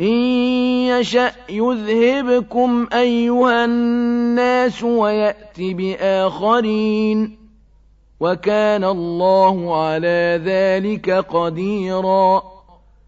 إن يشأ يذهبكم أيها الناس ويأت بآخرين وكان الله على ذلك قديرا